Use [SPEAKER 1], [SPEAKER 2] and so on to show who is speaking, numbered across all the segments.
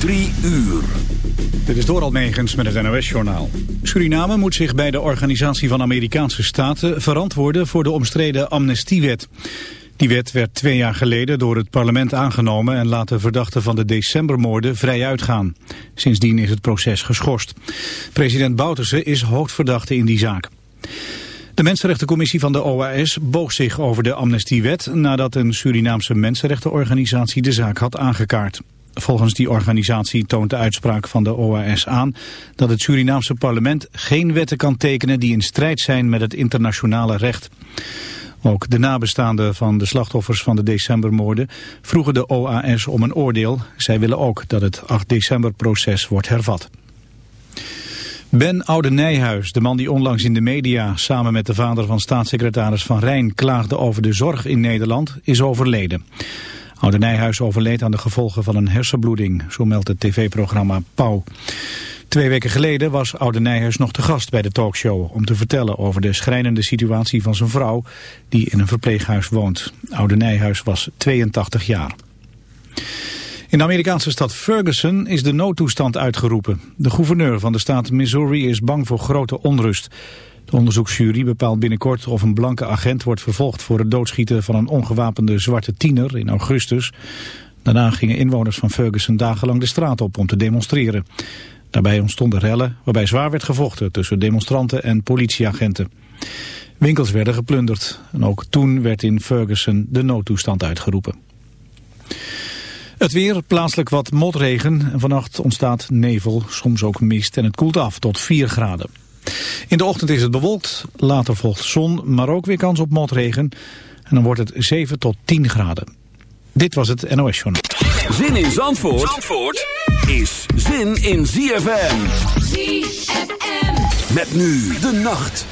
[SPEAKER 1] Drie uur.
[SPEAKER 2] Dit is door Almegens met het NOS-journaal. Suriname moet zich bij de Organisatie van Amerikaanse Staten verantwoorden voor de omstreden amnestiewet. Die wet werd twee jaar geleden door het parlement aangenomen en laat de verdachten van de decembermoorden vrij uitgaan. Sindsdien is het proces geschorst. President Bouterse is hoofdverdachte in die zaak. De Mensenrechtencommissie van de OAS boog zich over de amnestiewet nadat een Surinaamse mensenrechtenorganisatie de zaak had aangekaart. Volgens die organisatie toont de uitspraak van de OAS aan dat het Surinaamse parlement geen wetten kan tekenen die in strijd zijn met het internationale recht. Ook de nabestaanden van de slachtoffers van de decembermoorden vroegen de OAS om een oordeel. Zij willen ook dat het 8 december proces wordt hervat. Ben Oude Nijhuis, de man die onlangs in de media samen met de vader van staatssecretaris Van Rijn klaagde over de zorg in Nederland, is overleden. Oude Nijhuis overleed aan de gevolgen van een hersenbloeding, zo meldt het tv-programma Pauw. Twee weken geleden was Oude Nijhuis nog te gast bij de talkshow om te vertellen over de schrijnende situatie van zijn vrouw die in een verpleeghuis woont. Oude Nijhuis was 82 jaar. In de Amerikaanse stad Ferguson is de noodtoestand uitgeroepen. De gouverneur van de staat Missouri is bang voor grote onrust. De onderzoeksjury bepaalt binnenkort of een blanke agent wordt vervolgd voor het doodschieten van een ongewapende zwarte tiener in augustus. Daarna gingen inwoners van Ferguson dagenlang de straat op om te demonstreren. Daarbij ontstonden rellen waarbij zwaar werd gevochten tussen demonstranten en politieagenten. Winkels werden geplunderd en ook toen werd in Ferguson de noodtoestand uitgeroepen. Het weer, plaatselijk wat motregen en vannacht ontstaat nevel, soms ook mist en het koelt af tot 4 graden. In de ochtend is het bewolkt, later volgt zon, maar ook weer kans op motregen. En dan wordt het 7 tot 10 graden. Dit was het NOS Journal.
[SPEAKER 1] Zin in Zandvoort, Zandvoort is zin in ZFM. ZFM. Met nu de nacht.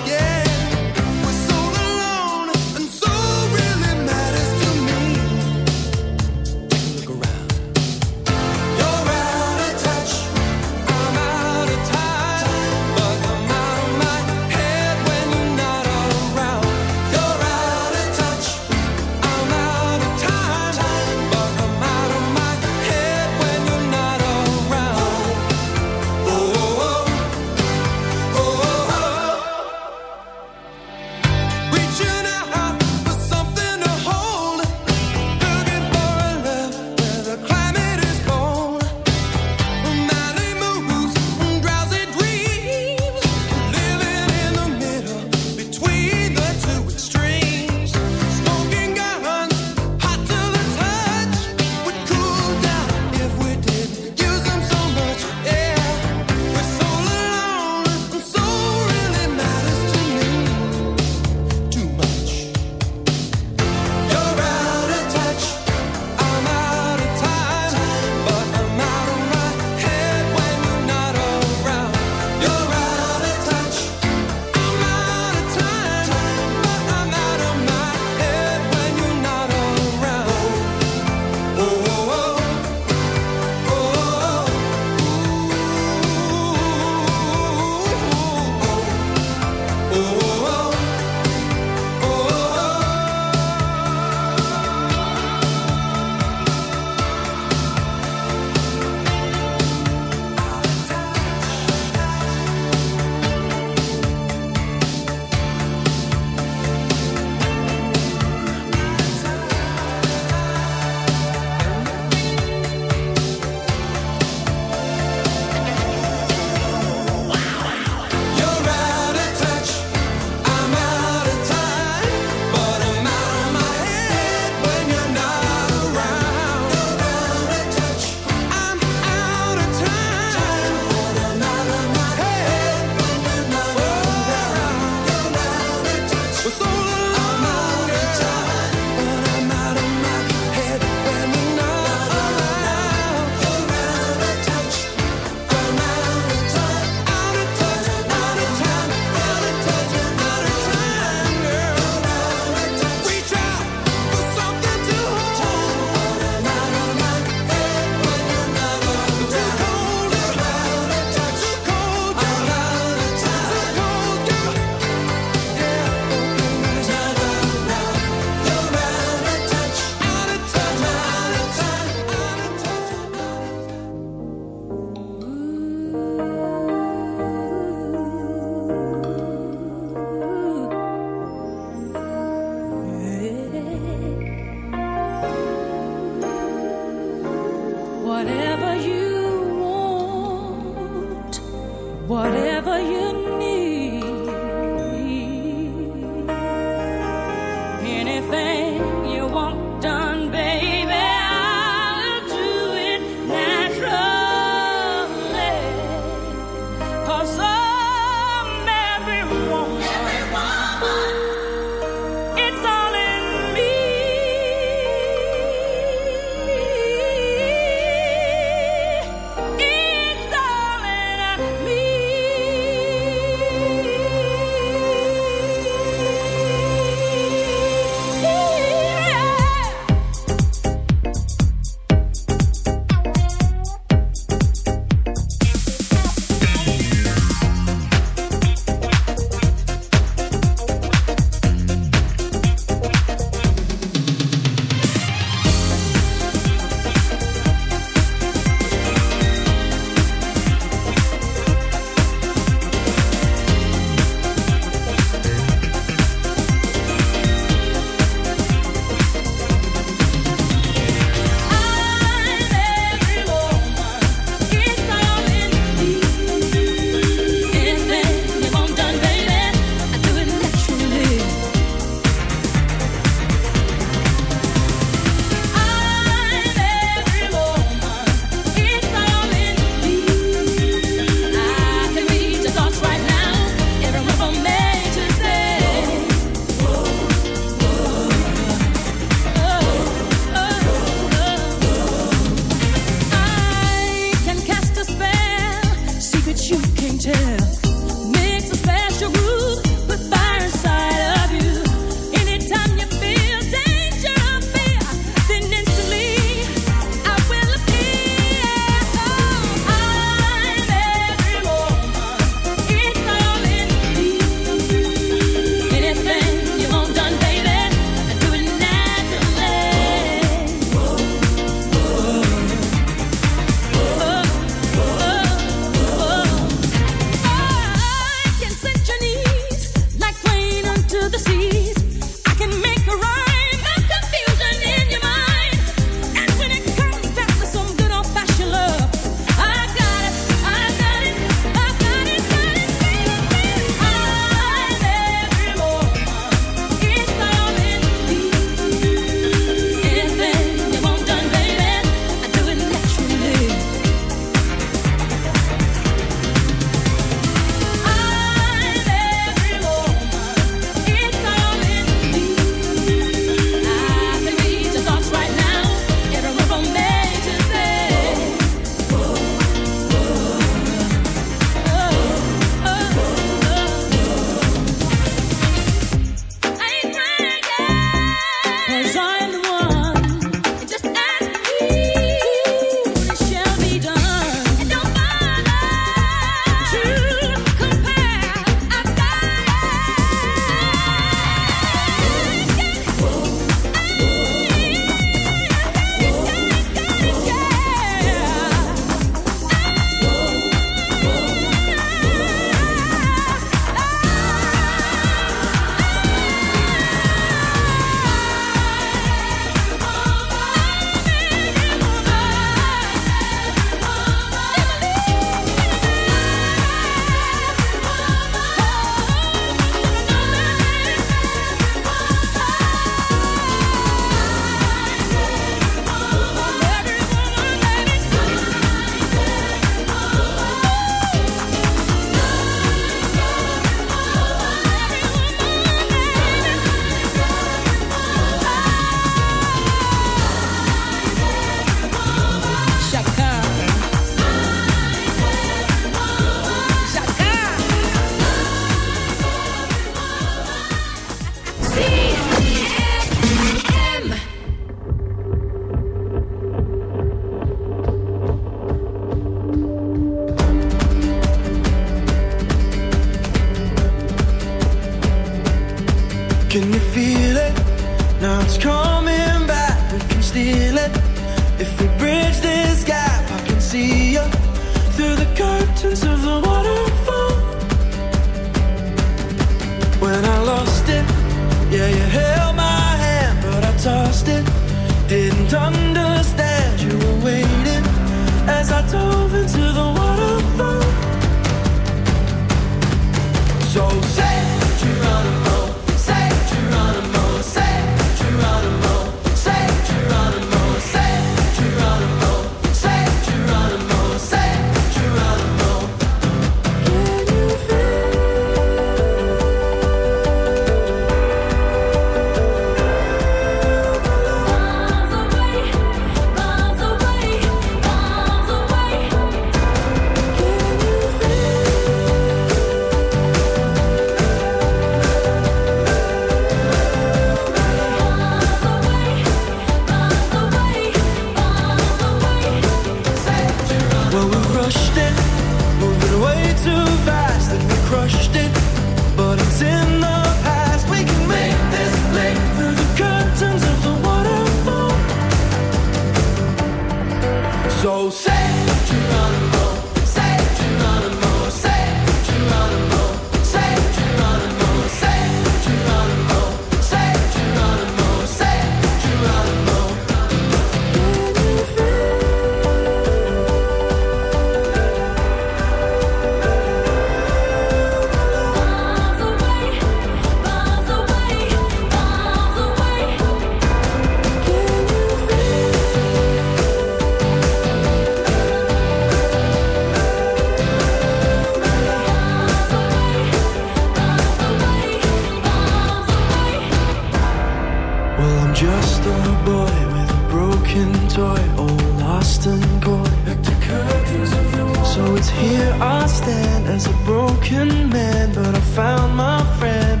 [SPEAKER 3] stand as a broken man, but I found my friend.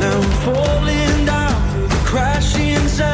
[SPEAKER 3] Now I'm falling down through the crashing sound.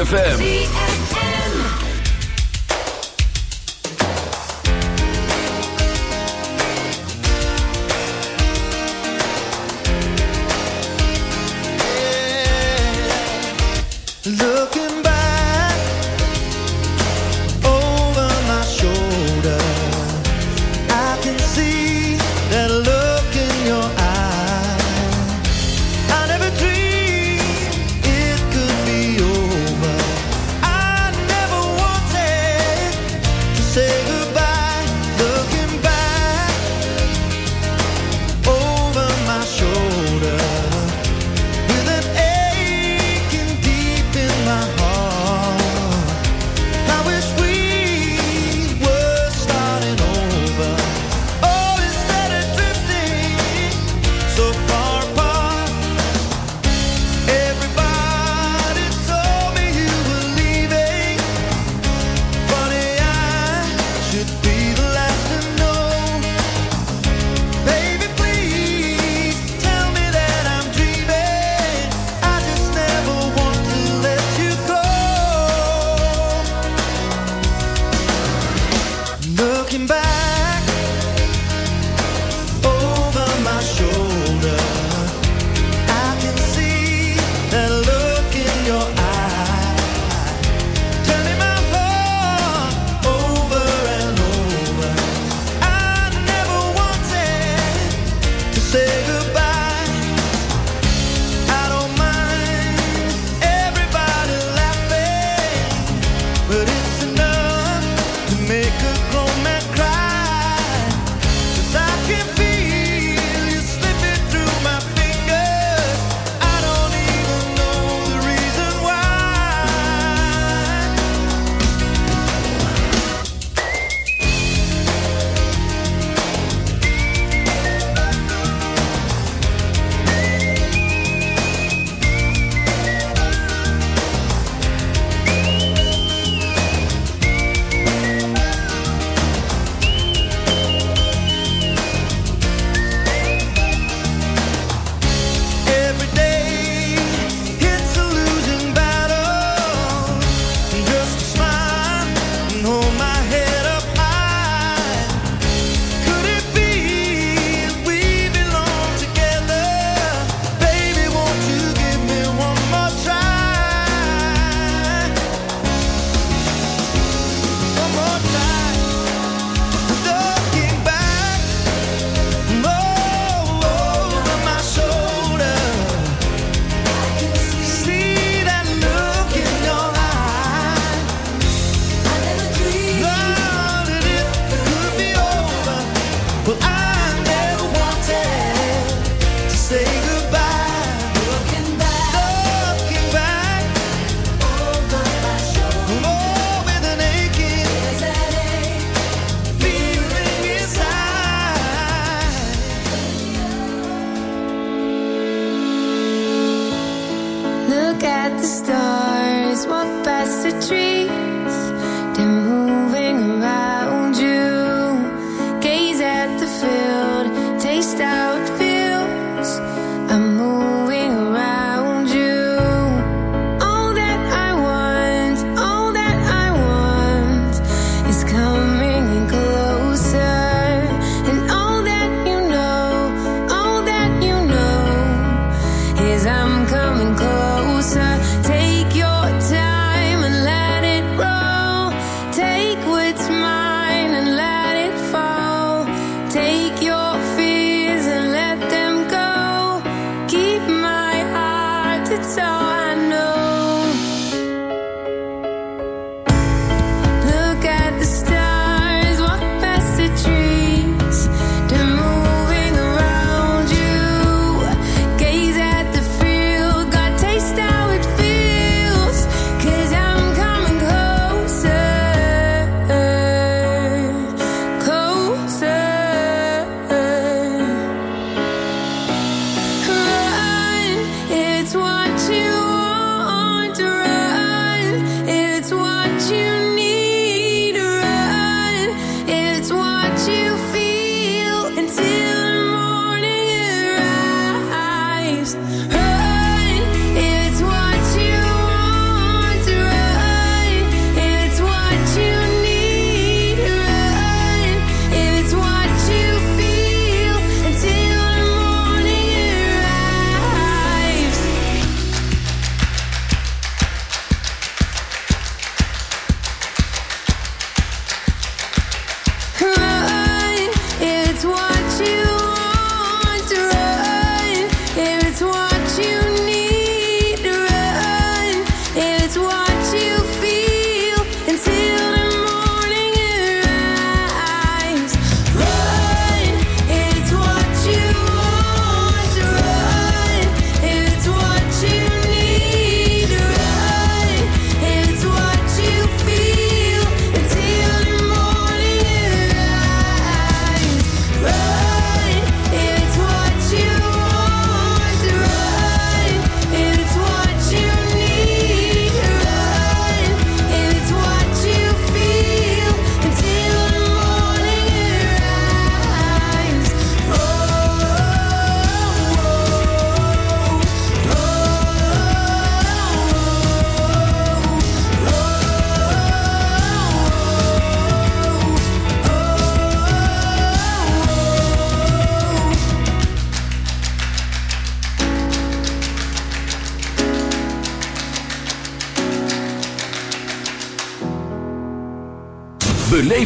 [SPEAKER 1] ZFM.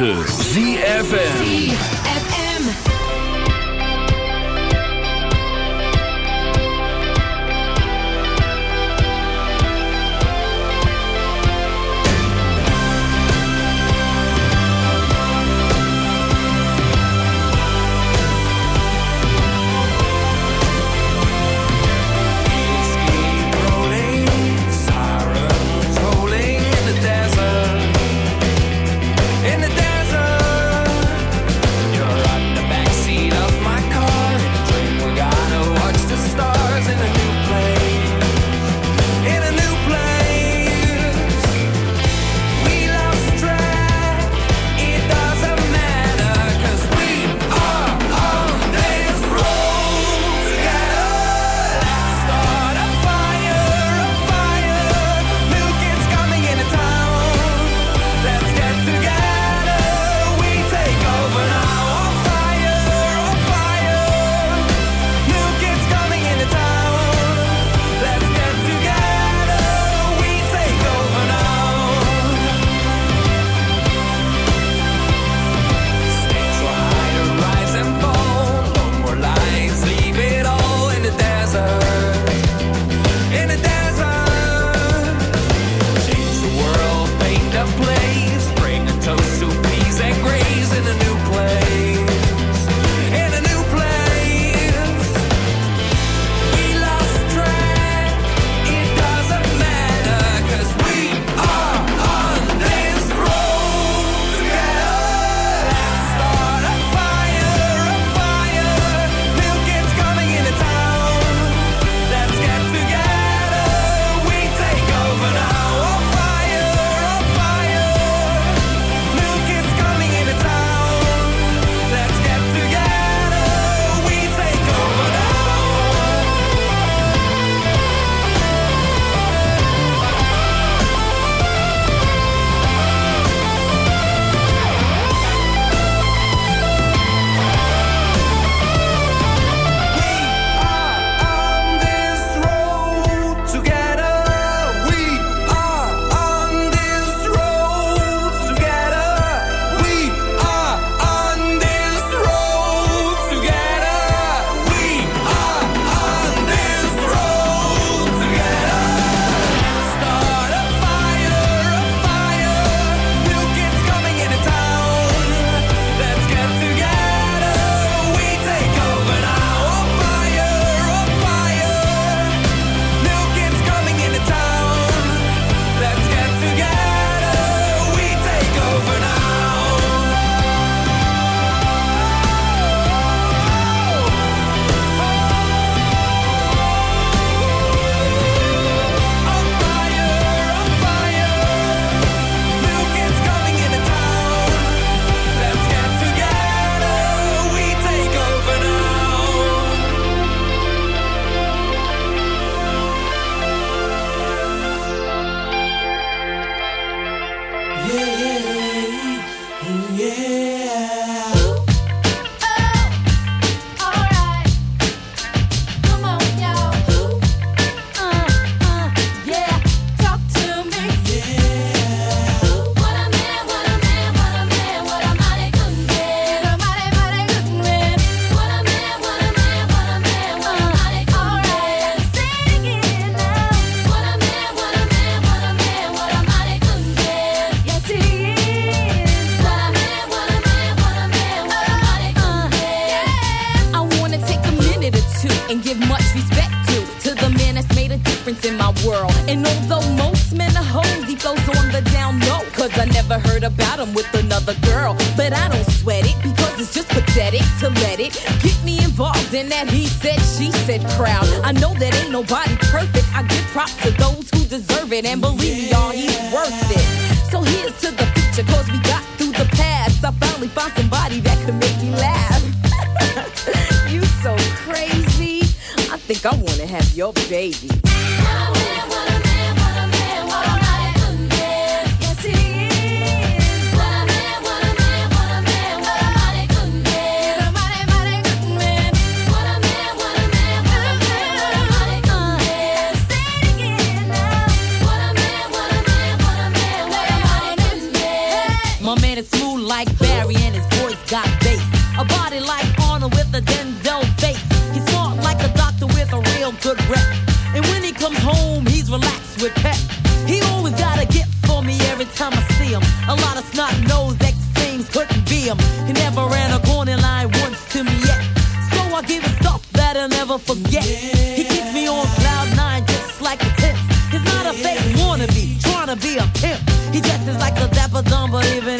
[SPEAKER 3] 9. With
[SPEAKER 4] a Denzel face. He's smart like a doctor with a real good rep. And when he comes home, he's relaxed with pep. He always got a gift for me every time I see him. A lot of snot nose ex things couldn't be him. He never ran a corner line once to me yet. So I give him stuff that I'll never forget. He keeps me on cloud nine just like a tip. He's not a fake wannabe, trying to be a pimp. He dresses like a dapper dumb, but even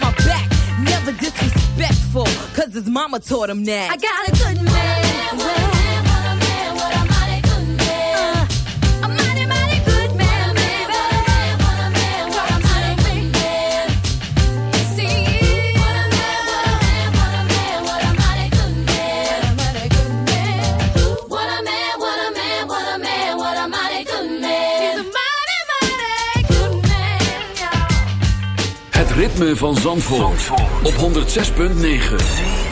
[SPEAKER 4] mama taught him that. I got a good man. A mighty, mighty good man, baby. Yes, he is. What a man, what a man, what a mighty good man. What a man, what a man, what a man, what a mighty good man. He's a mighty, mighty good man, y'all.
[SPEAKER 1] Het ritme van Zandvoort, op 106.9